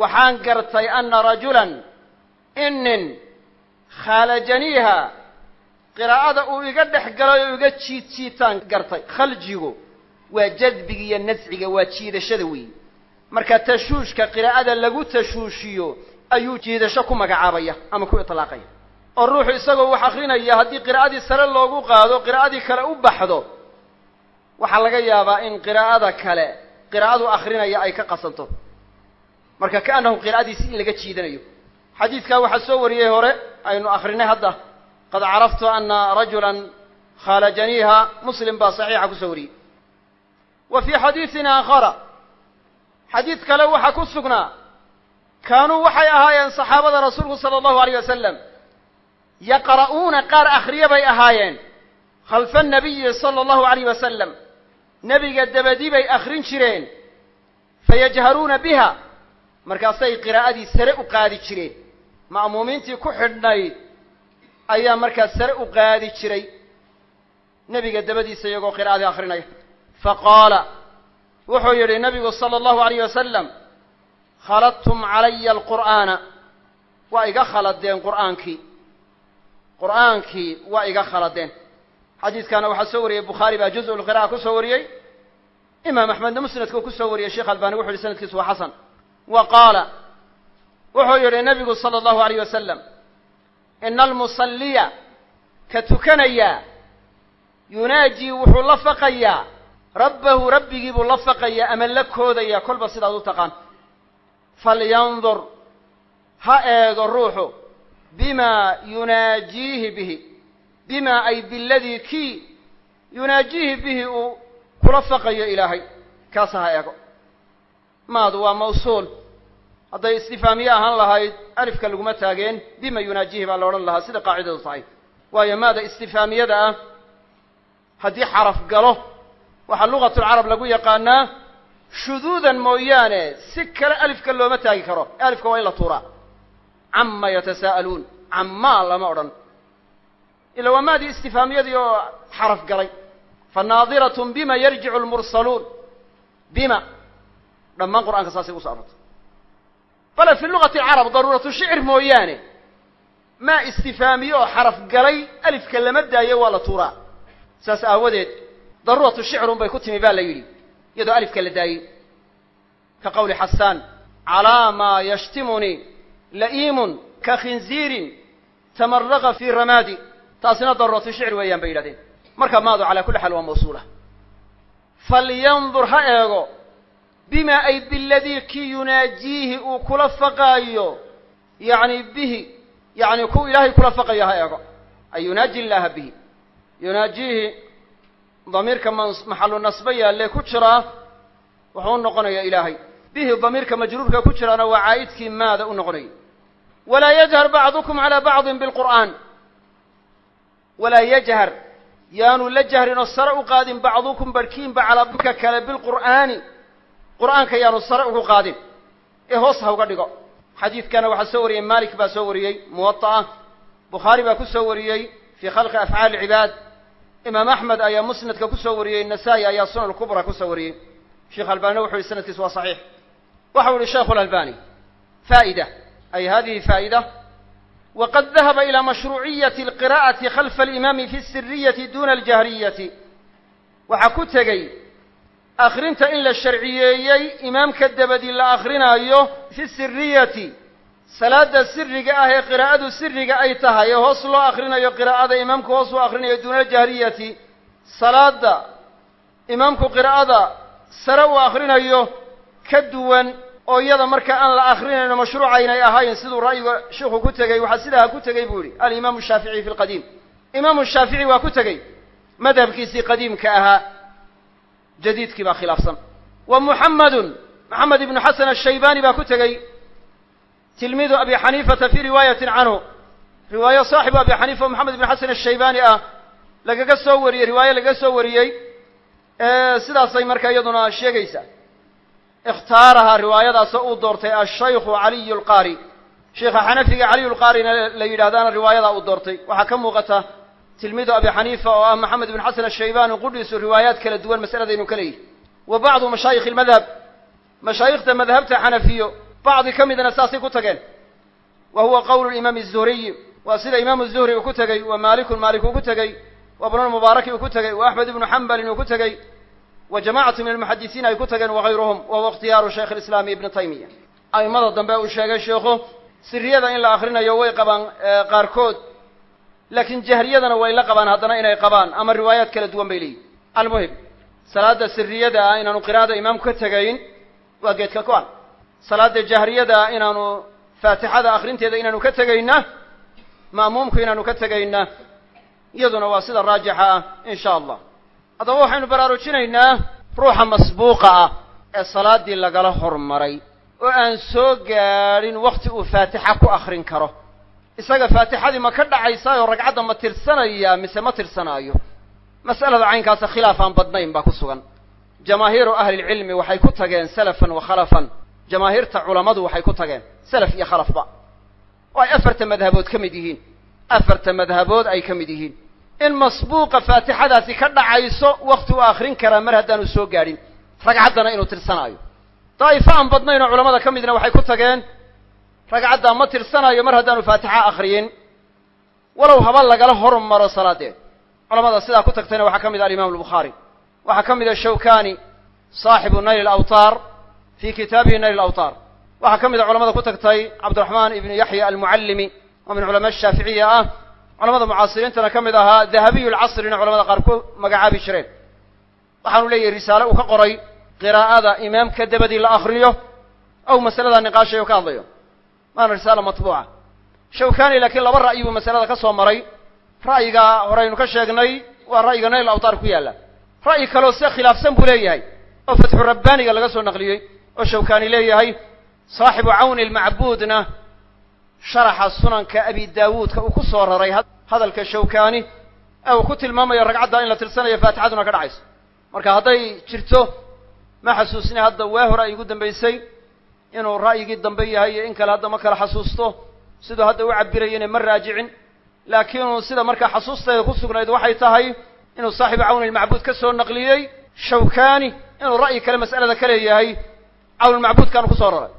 waxaan gartay ana rajulan in nin khaalajaniiha qiraa'ada uu iga dhex galay oo iga jiid jiitaan gartay. Khaljigu waa jadbiga iyo nasciga waa jiidashada weeye marka tashuushka qiraa'ada lagu tashuushiyo ayuu jiidasho ku magacaabaya ama ku itlaaqaya. Oo ruuxu isagoo wax akrinaya haddii qiraa'adii sare loogu qaado qiraa'adii kale u baxdo waxaa laga yaabaa in qiraa'ada kale qiraa'adu akrinaya ay ka qasanto. Marka kaanahu qiraa'adiisi in laga jiidanayo xadiidkaa waxaa soo wariyey hore aynu akrinay hadda. Qad caraftu ana rajulan khaalajaniiha muslim baa saxiixa ku soo wariyey. Wa fii xadiidin aakhara xadiid kale waxaa ku sugnaa kaanuu waxay ahaayeen saxaabada rasuulku sala allahu alayh wasalam yaqra'uuna qaar akhriye bay ahaayeen khalfa nabiyi sala allahu alayh wasalam nebiga dabadi bay akhrin jireen fayajharuuna biha markaasay qiraa'adii sare u qaadi jireen ma'muumiintii ku xidhnayd ayaa markaas sare u qaadi jiray nebiga dabadiisa iyagoo qiraa'adii akhrinaya. Faqaala wuxuu yidhi nabigu sala allahu alayh wasalam khaladtum calaya alqur'aana. Waa iga khaladeen qur'aankii. Qur'aankii waa iga khaladeen. Xadiidkaana waxaa soo wariyey bukhaari baa juz-ulqira'a ku soo wariyey imaam axmedna musnadka uu ku soo wariyey sheekh albani wuxu yihi sanadkiisu waa xasan. Wa qaala wuxuu yidhi nabigu sala allahu alayh wasalam ina almusalliya ka tukanaya yunaajii wuxuu la faqayaa rabbahu rabbigii buu la faqayaa ama la koodaya. Kolba sidaad u taqaan. Falyandur ha eego ruuxu bima yunaajiihi bihi bima ay biladii kii yunaajiihi bihi uu kula faqayo ilaahay. Kaasa ha eego. Maadu waa mawsuul hadday istifaamiye ahaan lahayd alifka laguma taageen bima yunaajihi baa la odhan lahaa sida qaacidadu tahay waayo maada istifaamiyada ah haddii xaraf galo waxaa lugatulcarab lagu yaqaanaa shuduudan mooyaane si kale alifka looma taagi karo. Alifka waa in la tuuraa. Cama yatasaa'aluun camaa lama odhan. Ila waa maadii istifaamiyadii oo xaraf galay. Fanaadiratun bima yarjicu lmursaluun bima. Dhammaan qur'aanka saasay uso arortay bale fi lugati alcarab daruuratu shicr mooyaane. Maa istifaamiye oo xaraf galay alifka lama daayo waa la tuuraa. Saas aawadeed daruuratu shicrun bay ku timi ba la yidhi iyadoo alifka la daayey ka qawli xasaan calaa maa yashtimunii la'iimun ka khinziirin tamaraqa fii ramaadi. Taasina daruuratu shicr weeyaan bay yidhahdeen. Marka maadu calaa kulli xaal waa mawsuula. Falyandur ha eego bima ay biladii kii yunaajiihi uu kula faqaayo yacni bihi yacni ku ilaahay kula faqayo ha eego ay yunaaji illaaha bihi yunaajiihi damiirka maxalu nasbe yaalle ku jiraa wuxuu u ilaahay bihi damiirka majruurka ku jiraana waa caa'idkii maada u noqonaya walaa yajhar bacdukum calaa bacdin bilqur'aan walaa yajhar yaanu la jahrin oo sare u qaadin bacdukum barhkiinba calaa badka kale bilqur'aani qur'aanka yaanu sare ugu qaadin. Ee hoos ha uga dhigo. Xadiidkana waxaa soo wariyey malik baa soo wariyey muwaطa'ah bukhaari baa ku soo wariyey fii khalqi afcaali cibaad imaam axmed ayaa musnadka ku soo wariyey nasaa-i ayaa sunan lkubra ku soo wariyey. Sheekh albanina wuxu yihi sanadkiisu waa saxiix. Waxau yihi sheikhu lalbani faa'ida ay hadihi faa'ida waqad dahaba ilى mashruuciyati alqira'ati khalfa alimaami fi siriyati duna aljahriyati. Waxaa ku tegey akrinta in la sharciyeeyey imaamka dabadi la akrinaayo fi siriyati salaada siriga ah ee qiraa'adu siriga ay tahay ee hoos loo akrinayo qiraa'ada imaamku hoos u akrinayo duuna aljahriyati salaada imaamku qiraa'ada sare u akrinayo ka duwan oo iyada marka aan la akrinayno mashruuca inay ahayn siduu ra'yiga sheikhu ku tegey waxaa sidaa ku tegey buu yihi alimaamu shaafici fi lqadiim imaamu shaafici waa ku tegey madhabkiisii qadiimka ahaa jadiidkii baa khilaafsan. Wa muxammadun maxamed ibnu xasan ashaybani baa ku tegey. Tilmiidu abi xaniifata fii riwaayatin canhu riwaayo saaxibu abi xaniifa moxamed ibnu xasan ashaybani ah lagaga soo wariyey riwaayo lagaga soo wariyey. Sidaasay marka iyaduna sheegaysaa ikhtaaraha riwaayadaasoo uu doortay ashaykhu caliyu lqaari sheikha xanafiga caliyu lqaarina la yidhahdaana riwaayadaa uu doortay. Waxaa ka muuqata tilmiidu abi xaniifa oo ah maxamed ibn xasan ashaybani qudhiisu riwaayaad kala duwan masaladaynu ka leeyihi wa bacdu mashaayikh almadhab mashaayikhda madhabta xanafiyo bacdi ka midna saasay ku tageen. Wa huwa qowlu imaami الzuhriyi waa sida imaamu zuhri uu ku tegey wa malikun maalik uu ku tegey wa ibnulmubaaraki uu ku tegey wa axmed ibnu xambalin uu ku tegey wa jamacatu min almuxadisiin ay ku tageen wagayruhum wa huwa ikhtiyaaru shaykh alislaami taymiya a'immada dambe uu sheegay sheikhu siriyada in la akrinayo way qabaan qaarkood laakiin jahriyadana way la qabaan haddana inay qabaan. Ama riwaayaad kala duwan bay leeyihiin almuhim salaada siriyada ah inaanu qiraa'ada imaamku ka tegayn waa geedka ku-an salaada jahriyada ah inaanu faatixada akrinteeda inaanu ka tegayna ma'muumku inaanu ka tegayna iyaduna waa sida raajixa ah in sha allah haddaba waxaynu baraarujinaynaa ruuxa masbuuqa ah ee salaaddii lagala hormaray oo aan soo gaadhin wakti uu faatixa ku akrin karo isaga faatixadii ma ka dhacaysaayoo ragcadda ma tirsanaya mise ma tirsanaayo? Mas'alada caynkaasa khilaaf aan badnayn baa ku sugan. Jamaahiiru ahlilcilmi waxay ku tageen salafan wa khalafan. Jamaahiirta culammadu waxay ku tageen salaf iyo khalafba oo ay afarta madhabood ka mid yihiin. Afarta madhabood ay ka mid yihiin. In masbuuqa faatixadaasi ka dhacayso wakti uu akrin karaa mar haddaanu soo gaadhin. Ragcaddana inuu tirsanaayo. Daa'ifo aan badnayn oo culamada ka midna waxay ku tageen ragcaddaa ma tirsanaayo mar haddaanu faatixa akriyin walow haba lagala hormaro salaadeed. Culamada sidaa ku tagtayna waxaa ka mid ah alimaam albukhaari waxaa ka mid ah shawkani saaxibu nayl alawtaar fii kitaabihi nayl alawtaar. Waxaa ka mid a culamada ku tagtay cabdiraxmaan ibnu yaxya almucallimi oo min culama shaaficiya ah. Culamada mucaasiriintana ka mid ahaa dahabiyu lcasrina culamada qaar ku magacaabi jireen. Waxaanu leeyahay risaale uu ka qoray qiraa'ada imaamka dabadii la akriyo ow masalada niqaashayo ka hadlayo maana risaala matbuuca. Shawkani laakiin laba ra'yi buu masalada ka soo maray. Ra'yiga horeynu ka sheegnay waa ra'yiga nayl awtaar ku yaalla. Ra'yi kaleo se khilaafsan buu leeyahay oo fatxu rabbaaniga laga soo naqliyey oo shawkani leeyahay saaxibu cawni almacbuudna sharaxa sunanka abi daawuudka uu ku soo raray hadalka shawkani ee uu ku tilmaamayo ragcadda in la tirsanayo faatixaduna ka dhacayso. Marka hadday jirto ma xasuusnay hadda waa hore ay igu dambaysay inuu ra'yigii dambe yahay iyo in kale hadda ma kala xasuusto siduu hadda u cabirayana ma raajicin. Laakiinuu sida markaa xasuusteeda ku sugnayd waxay tahay inuu saaxibu cawni almacbuud ka soo naqliyey shawkani inuu ra'yi kale mas'alada ka leeyahay cawnulmacbuudkaanu ku soo raray.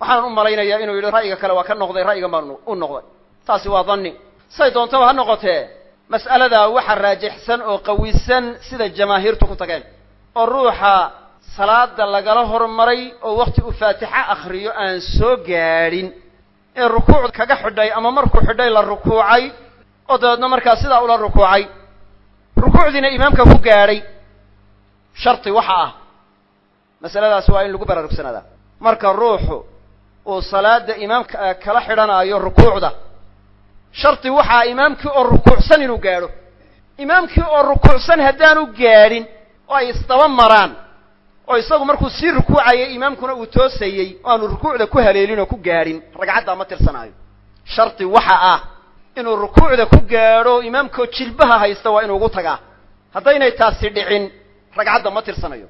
Waxaan u malaynayaa inuu yidhi ra'yiga kale waa ka noqday ra'yigan baan u noqday. Taasi waa danni. Say doontaba ha noqotee. Mas'aladaa waxa raajixsan oo qawisan sida jamaahiirtu ku tageen. Oo ruuxa salaada lagala hormaray oo wakti uu faatixa akhriyo aan soo gaadhin. Ee rukuuc kaga xidhay ama markuu xidhay la rukuucay oo dabeedna markaa sidaa ula rukuucay. Rukuucdiina imaamka ku gaadhay. Sharti waxa ah. Masaladaas waa in lagu baraarugsanaada marka ruuxu uu salaada imaamka kala xidhanaayo rukuucda sharti waxaa imaamkii oo rukuucsan inuu gaadho. Imaamkii oo rukuucsan haddaanu gaadhin oo ay isdaba maraan oo isagu markuu sii rukuucayay imaamkuna uu toosayey oo aanu rukuucda ku haleelin oo ku gaadhin ragcaddaa ma tirsanaayo. Sharti waxa ah inuu rukuucda ku gaadho imaamkoo jilbaha haysta waa inuu ugu tagaa. Haddaynay taasi dhicin ragcadda ma tirsanayo.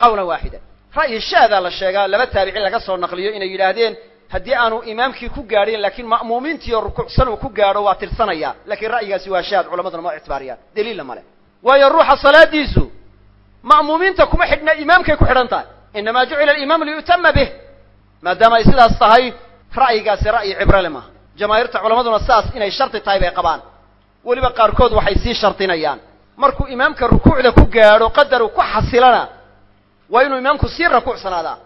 Qawlan waaxida ra'yi shaadaa la sheegaa laba taabicin laga soo naqliyo inay yidhaahdeen haddii aanu imaamkii ku gaadhin laakiin ma'muumiintiioo rukuucsan uu ku gaadho waa tirsanaya laakiin ra'yigaasi waa shaad culamaduna ma ictibaariyaan. Daliilla male waayo ruuxa salaadiisu ma'muumiinta kuma xidhna imaamkay ku xidhan tahay inamaa jucila alimaam liyu'tama bih maadaama ay sidaas tahay ra'yigaasi ra'yi cibrale maaha jamaahiirta culamaduna sidaas inay sharti tahay bay qabaan weliba qaarkood waxay sii shardinayaan markuu imaamka rukuucda ku gaadho qadaru ku xasilana waa inuu imaamku sii rakuucsanaadaa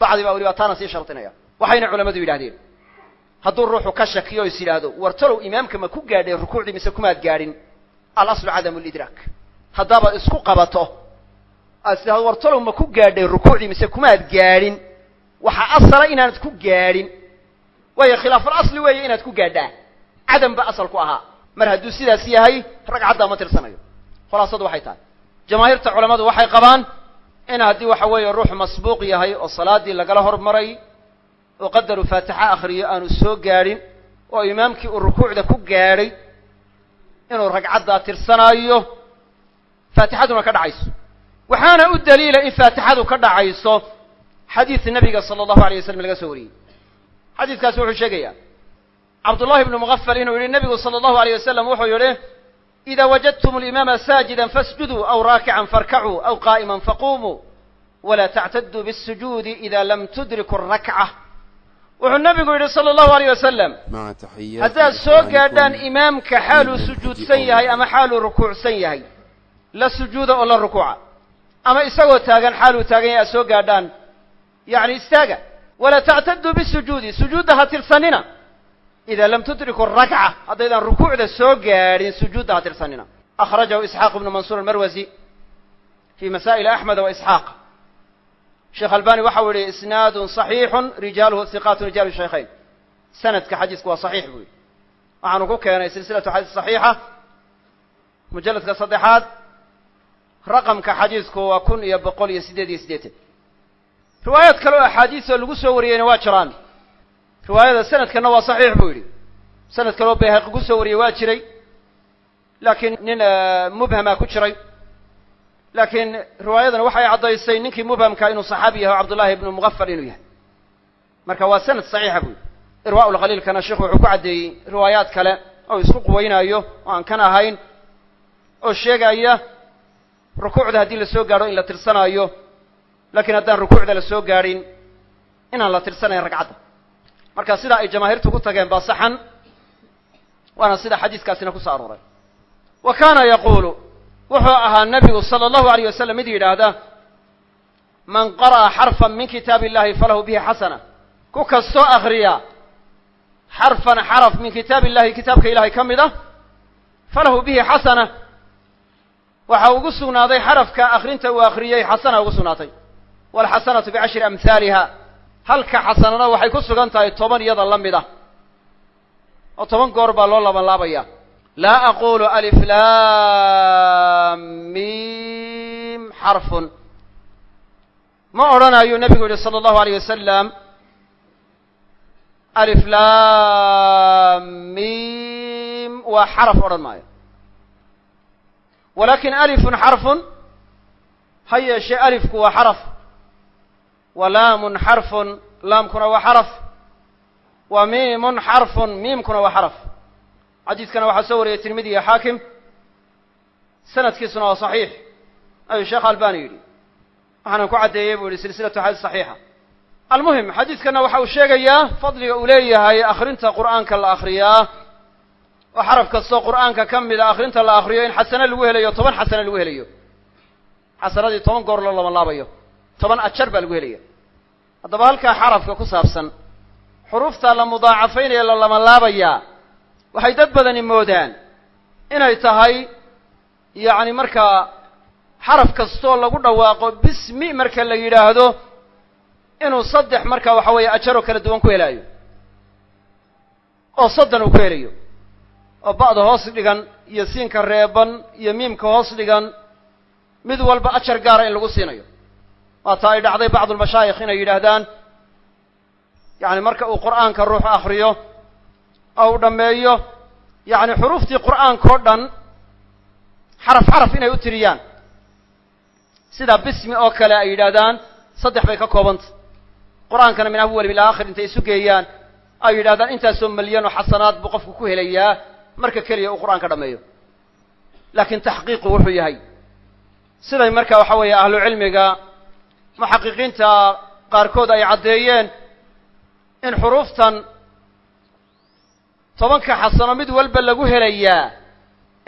bacdi baa weliba taana sii shardinaya waxayna culamadu yidhahdeen hadduu ruuxu ka shakiyo o is yidhaahdo wartalow imaamka ma ku gaadhay rukuucdii mise kumaad gaadhin alaslu cadamu lidraak haddaaba isku qabato aad tidhahdo ma ku gaadhay rukuucdii mise kumaad gaadhin? Waxaa asala inaanad ku gaadhin. Waayo khilaaful asli weeye inaad ku gaadhaa cadam ba asal ku ahaa. Mar hadduu sidaas yahay ragcaddaa ma tirsanayo. Khulaasadu waxay tahay. Jamaahiirta culammadu waxay qabaan in haddii waxa weeye ruux masbuuq yahay oo salaaddii lagala hormaray oo qadaru faatixa akhriyo aanu soo gaadhin oo imaamkii uu rukuucda ku gaadhay inuu ragcaddaa tirsanaayo faatixaduna ka dhacayso waxaana u daliila in faatixadu ka dhacayso xadiid nabiga sala allahu alayh wasalam laga soo wariyey. Xadiidkaasi wuxuu sheegayaa cabdullahi bnu mugafal inuu yihi nabigu sala allahu alayh wasalam wuxuu yihi ida wajadtum alimaama saajida fasjuduu aw raakican farkacuu aw qaa'iman faqumuu wala tactaduu bاsujuudi ida lam tudriku rakca wuxuu nabigu yidhi sala allahu alayh wasalam haddaad soo gaadhaan imaamka xaaluu sujuudsan yahay ama xaaluu rukuucsan yahay la sujuuda oo la rukuuca ama isagoo taagan xaaluu taagan yahay aad soo gaadhaan. Yacni istaaga. Wala tactaduu bisujuudi. Sujuudda ha tirsanina. Ida lam tudriku rakca haddaydaan rukuucda soo gaadhin sujuudda ha tirsanina. Akhrajahu isxaaq ibnu mansuur almarwasi fi masaa'il axmed wa isxaaq. Sheekh albani waxau yihi isnaadun صaxiixun rijaaluhu hiqaatu rijaalu shaykhayn. Sanadka xadiisku waa saxiix buu yihi waxaanu ku keenay silsilatu xadiis صaxiixa mujalladka saddexaad raqamka xadiisku waa kun iyo boqol iyo siddeed iyo siddeetan riwaayaad kale oo axaadiisoo lagu soo wariyeyna waa jiraan. Riwaayada sanadkana waa saxiix buu yidhi. Sanad kale oo bayhaqi ku soo wariyey waa jiray. Laakiin nin mubhamaa ku jiray. Laakiin riwaayadana waxay caddaysay ninkii mubhamka inuu saxaabi yahay o cabdullahi ibnu mugafal inuu yahay. Marka waa sanad saxiixa buu yidhi. Irwaa lkhaliilkana sheikhu wuxuu ku caddeeyey riwaayaad kale oo isku quwaynaayo oo aan kan ahayn oo sheegaya rukuucda haddii la soo gaadho in la tirsanaayo lakiin haddaan rukuucda la soo gaadhin inaan la tirsanayn ragcadda. Marka sidaa ay jamaahiirtu ku tageen baa saxan waana sida xadiiskaasina ku soo arooray. Wa kaana yaquulu wuxuu ahaa nabigu sala allahu alayh wasalam mid yidhaahda man qara'a xarfan min kitaabi illahi falahu bihi xasana. Ku kastoo akriya xarfan xaraf min kitaabi illahi kitaabka ilahay ka mid ah falahu bihi xasana waxa ugu sugnaaday xarafka akrinta uu akriyey xasana ugu sugnaatay. Walxasanatu bicashri amhaaliha halka xasanana waxay ku sugan tahay toban iyada la mid ah. Oo toban goor baa loo laban laabaya laa aqulu alif lam mim xarfun. Ma odhanayuu nebigu yihi sala allahu alayh wasalam alif lam mim waa xaraf odhan maayo walakin alifun xarfun ha yeeshee alifku waa xaraf wa laamun xarfun laamkuna waa xaraf wa miimun xarfun miimkuna waa xaraf xadiiskana waxaa soo wariyay tirmidi iyo xaakim sanadkiisuna waa saxiix ayuu sheekh albani yidhi waxaanan ku caddeeyey buu yihi silsilatu xadiis saxiixa almuhim xadiiskana waxa uu sheegayaa fadliga uu leeyahay akrinta qur'aanka la akriyaa oo xaraf kastoo qur'aanka ka mida akrinta la akriyo in xasano lagu helayo toban xasano lagu helayo. Xasanadii toban goor loo laban laabayo toban ajar baa lagu helaya haddaba halkaa xarafka ku saabsan xuruufta la mudaacafaynaya la laban laabayaa waxay dad badani moodaan inay tahay yacni markaa xaraf kastoo lagu dhawaaqo bismi marka la yidhaahdo inuu saddex marka waxa weeye ajaroo kala duwan ku helaayo oo soddon uu ku helayo oo ba'da hoos dhigan iyo siinka reeban iyo miimka hoos dhigan mid walba ajar gaara in lagu siinayo. Waata ay dhacday bacdulmashaayikh inay yidhaahdaan yacni marka uu qur'aanka ruuxu akriyo oo uu dhammeeyo yacni xuruuftii qur'aanka oo dhan xaraf xaraf inay u tiriyaan. Sida bismi oo kale ay yidhaahdaan saddex bay ka koobantay qur'aankana min awal ila aakhir intay isu geeyaan. Ay yidhahdaan intaasoo malyan oo xasanaad buu qofku ku helayaa marka keliya uu qur'aanka dhammeeyo laakiin taxqiiqu wuxuu yahay. Siday marka waxa weeye ahlu cilmiga muxaqiqiinta qaarkood ay caddeeyeen in xuruuftan tobanka xasano mid walba lagu helayaa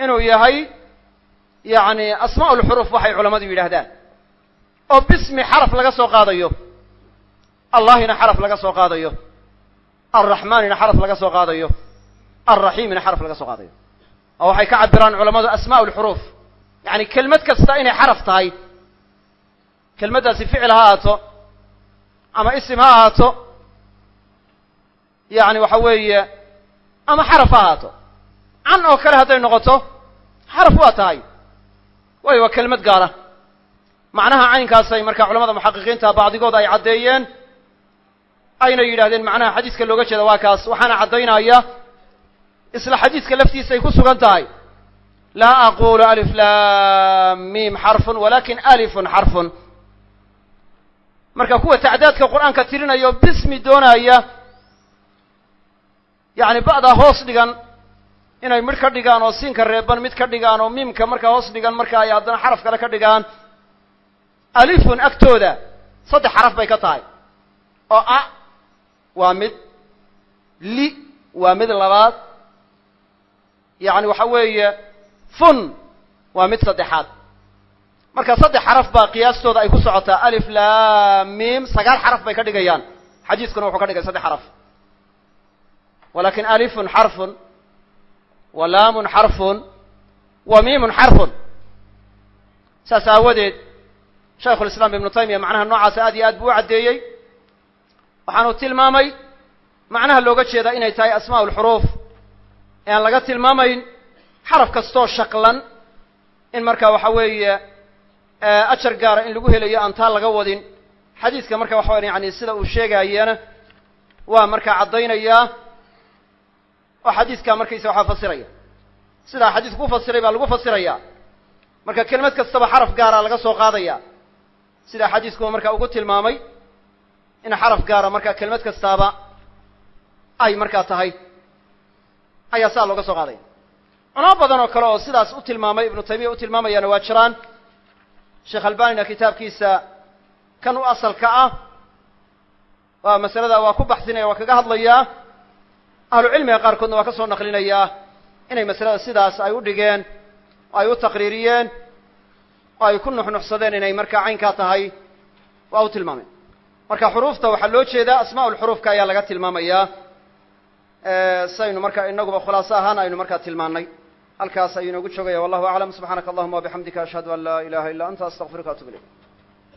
inuu yahay yacni asmaa ulxuruuf waxay culammadu yidhaahdaan. Oo bismi xaraf laga soo qaadayo allahina xaraf laga soo qaadayo alraxmaanina xaraf laga soo qaadayo alraxiimina xaraf laga soo qaadayo oo waxay ka cabiraan culamadu asmaa ulxuruuf yacni kelmad kasta inay xaraf tahay kelmaddaasi ficil ha ahaato ama isim ha ahaato yacni waxa weeye ama xaraf ha ahaato can oo kale hadday noqoto xaraf waa tahay waayo waa kelmad gaara macnaha caynkaasay marka culamada muxaqiqiinta bacdigood ay caddeeyeen ayna yidhahdeen macnaha xadiiska looga jeeda waa kaas waxaana caddaynaya isla xadiiska laftiisay ku sugan tahay. Laa aqulu alif lam mim xarfun walakin alifun xarfun. Marka kuwa tacdaadka qur'aanka tirinaya oo bismi doonaya yacni ba'daa hoos dhigan inay midh ka dhigaan oo siinka reeban mid ka dhigaan oo miimka markaa hoos dhigan marka ay haddana xaraf kale ka dhigaan. Alifun agtooda saddex xaraf bay ka tahay. Oo a waa mid li waa mid labaad yacni waxa weeye fun waa mid saddexaad. Marka saddex xaraf baa qiyaastooda ay ku socotaa. Alif lam mim sagaal xaraf bay ka dhigayaan. Xadiiskuna wuxuu ka dhigay saddex xaraf. Walakin alifun xarfun wa laamun xarfun wa miimun xarfun. Saas aawadeed shaykhu lislaam ibnu taymiya macnaha noocaasa aad iyo aad buu u caddeeyey. Waxaanu tilmaamay macnaha looga jeedaa inay tahay asmaa ulxuruuf ee aan laga tilmaamayn xaraf kastoo shaqlan in marka waxa weeye ajar gaara in lagu helayo aan taa laga wadin. Xadiiska marka waxa yani sida uu sheegaayana waa markaa caddaynayaa oo xadiiskaa markaysa waxaa fasiraya. Sidaa xadiisku u fasiray baa lagu fasiraya. Marka kelimad kastaba xaraf gaara laga soo qaadaya. Sidaa xadiiskuba marka ugu tilmaamay in xaraf gaara marka kelimad kastaaba ay markaa tahay ayaa saa looga soo qaadaya culamo badan oo kale oo sidaas u tilmaamay ibnu taymiya u tilmaamayaana waa jiraan. Sheekh albanina kitaabkiisa kan u asalka ah waa masalada waa ku baxsinaya waa kaga hadlayaa ahlu cilmiga qaarkoodna waa ka soo naqlinayaa inay masalada sidaas ay u dhigeen oo ay u taqriiriyeen oo ay ku nuxnuxsadeen inay markaa caynkaa tahay waa u tilmaameen. Marka xuruufta waxaa loo jeedaa asmaa lxuruufka ayaa laga tilmaamayaa saynu marka inaguba khulaaso ahaan aynu markaa tilmaannay. Halkaas ayuu inoogu joogaya wallahu aclam subxaanaka allahuma wabixamdika ashhadu an laa ilaha illa anta astaqfiruka atub ilayk